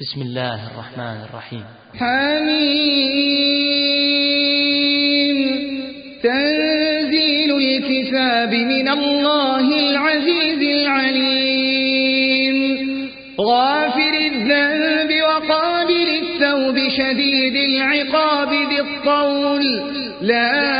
بسم الله الرحمن الرحيم. حميم. تنزيل الكتاب من الله العزيز العليم. غافر الذنب وقابل التوب شديد العقاب بالطول. لا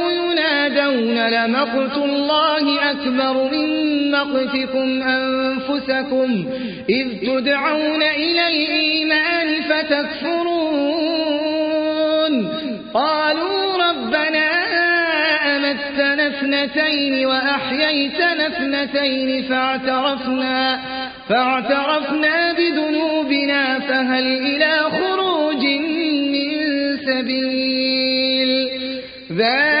ينادون لمقت الله أكبر من مقتكم أنفسكم إذ تدعون إلى الإيمان فتكفرون قالوا ربنا أمتنا اثنتين وأحييتنا اثنتين فاعترفنا, فاعترفنا بذنوبنا فهل إلى خروج من سبيل ذلكم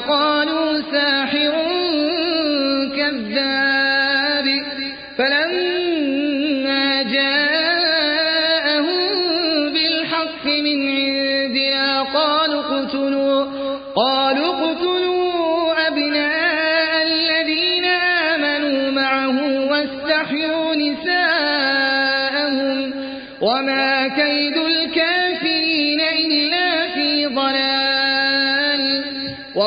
فقالوا ساحر كذاب. فلما جاءهم بالحق من عندنا قالوا اقتلوا قالوا اقتلوا أبناء الذين آمنوا معه واستحيوا نساءهم. وما كيد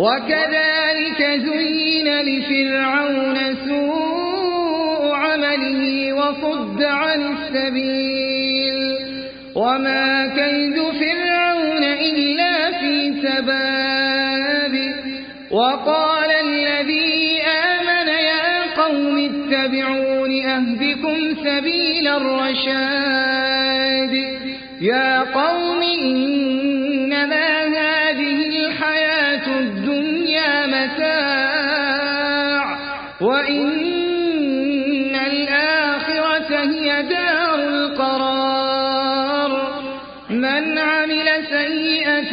وكذلك زين لفرعون سوء عمله وصد عن السبيل. وما كيد فرعون إلا في تباب وقال الذي آمن يا قوم اتبعون أهدكم سبيل الرشاد. يا قوم من عمل سيئة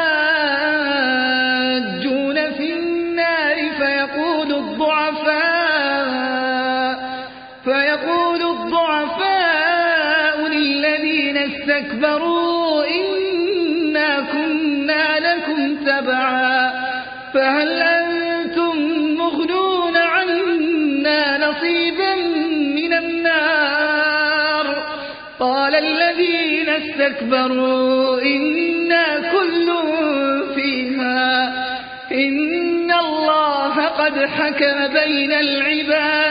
فيقول الضعفاء للذين استكبروا إنا كنا لكم تبعا فهل أنتم مغنون عنا نصيبا من النار؟ قال الذين استكبروا إنا كل فيها. إن الله قد حكم بين العباد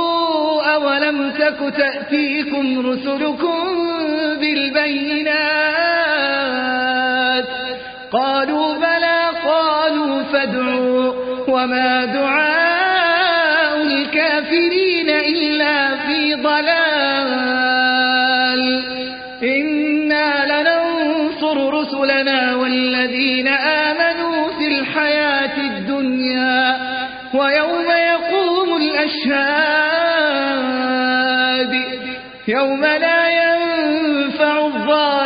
أولم تك تأتيكم رسلكم بالبينات قالوا بلى قالوا فادعوا وما دعاء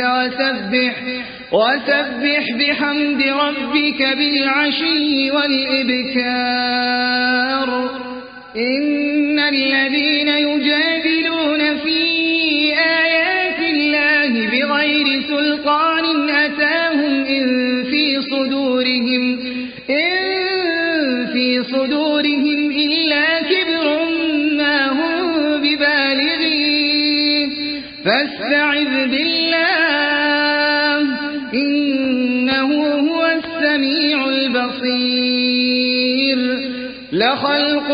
وسبح وسبح بحمد ربك بالعشي والإبكار. إن الذين يجادلون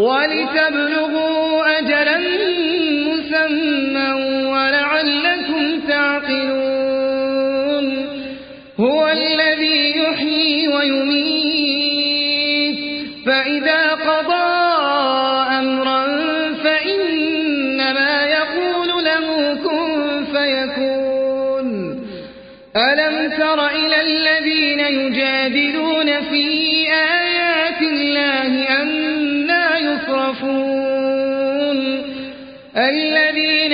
ولتبلغوا أجلا مسمى ولعلكم تعقلون. هو الذي يحيي ويميت. فإذا قضى أمرا فإنما يقول له كن فيكون. ألم تر إلى الذين يجادلون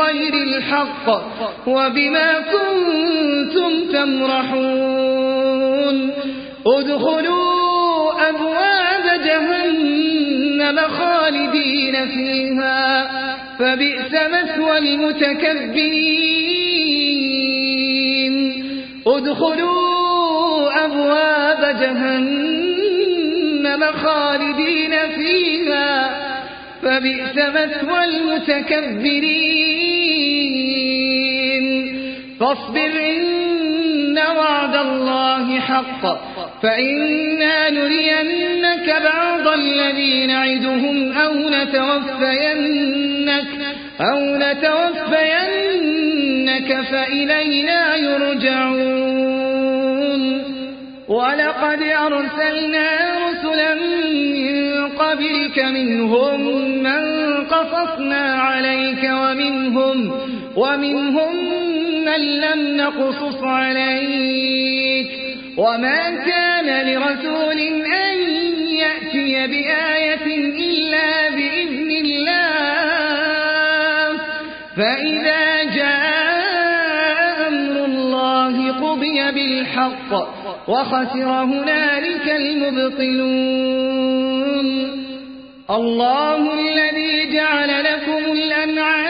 بغير الحق وبما كنتم تمرحون. ادخلوا أبواب جهنم خالدين فيها. فبئس مثوى المتكبرين. ادخلوا أبواب جهنم خالدين فيها. فبئس مثوى المتكبرين. فاصبر إن وعد الله حق. فإنا نرينك بعض الذي نعدهم أو نتوفينك, أو نتوفينك فإلينا يرجعون. ولقد أرسلنا رسلا من قبلك منهم من قصصنا عليك ومنهم, ومنهم من لم نقصص عليك. وما كان لرسول أن يأتي بآية إلا بإذن الله. فإذا جاء أمر الله قضي بالحق وخسر هنالك المبطلون. الله الذي جعل لكم الأنعام